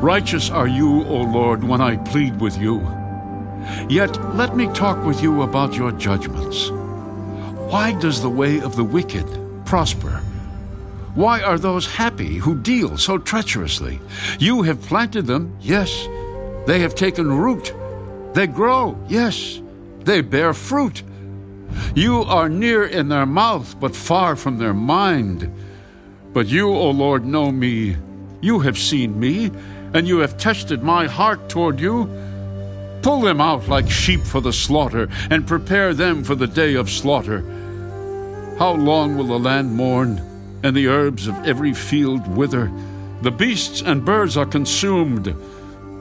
Righteous are you, O Lord, when I plead with you. Yet let me talk with you about your judgments. Why does the way of the wicked prosper? Why are those happy who deal so treacherously? You have planted them, yes. They have taken root. They grow, yes. They bear fruit. You are near in their mouth, but far from their mind. But you, O Lord, know me. You have seen me, and you have tested my heart toward you. Pull them out like sheep for the slaughter, and prepare them for the day of slaughter. How long will the land mourn, and the herbs of every field wither? The beasts and birds are consumed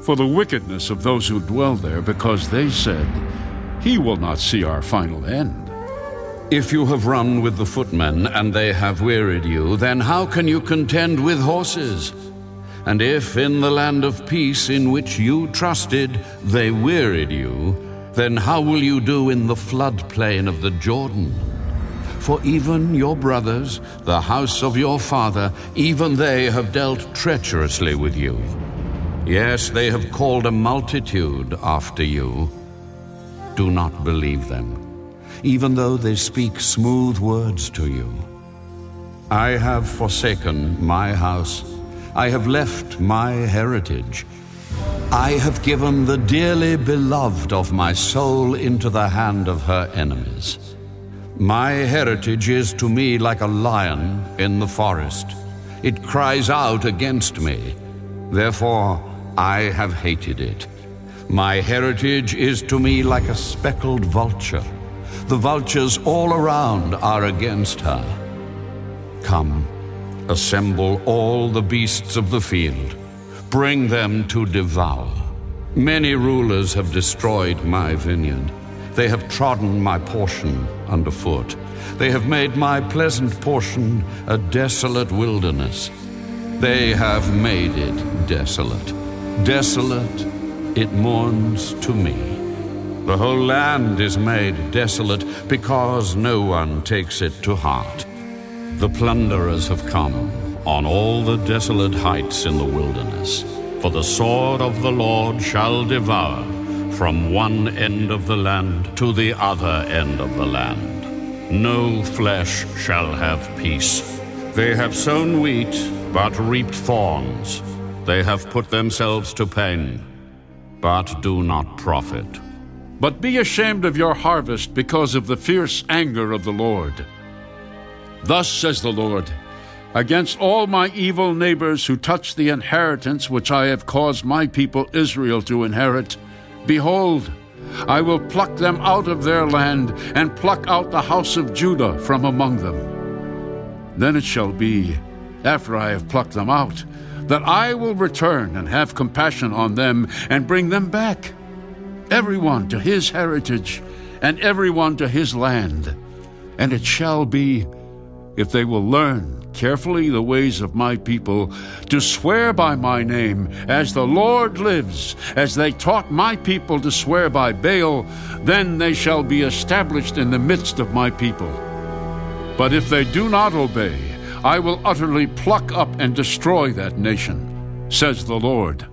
for the wickedness of those who dwell there, because they said, He will not see our final end. If you have run with the footmen and they have wearied you, then how can you contend with horses? And if in the land of peace in which you trusted they wearied you, then how will you do in the floodplain of the Jordan? For even your brothers, the house of your father, even they have dealt treacherously with you. Yes, they have called a multitude after you. Do not believe them even though they speak smooth words to you. I have forsaken my house. I have left my heritage. I have given the dearly beloved of my soul into the hand of her enemies. My heritage is to me like a lion in the forest. It cries out against me. Therefore, I have hated it. My heritage is to me like a speckled vulture. The vultures all around are against her. Come, assemble all the beasts of the field, bring them to devour. Many rulers have destroyed my vineyard. They have trodden my portion underfoot. They have made my pleasant portion a desolate wilderness. They have made it desolate. Desolate, it mourns to me. The whole land is made desolate because no one takes it to heart. The plunderers have come on all the desolate heights in the wilderness. For the sword of the Lord shall devour from one end of the land to the other end of the land. No flesh shall have peace. They have sown wheat, but reaped thorns. They have put themselves to pain, but do not profit. But be ashamed of your harvest because of the fierce anger of the Lord. Thus says the Lord Against all my evil neighbors who touch the inheritance which I have caused my people Israel to inherit, behold, I will pluck them out of their land and pluck out the house of Judah from among them. Then it shall be, after I have plucked them out, that I will return and have compassion on them and bring them back everyone to his heritage, and everyone to his land. And it shall be, if they will learn carefully the ways of my people, to swear by my name, as the Lord lives, as they taught my people to swear by Baal, then they shall be established in the midst of my people. But if they do not obey, I will utterly pluck up and destroy that nation, says the Lord.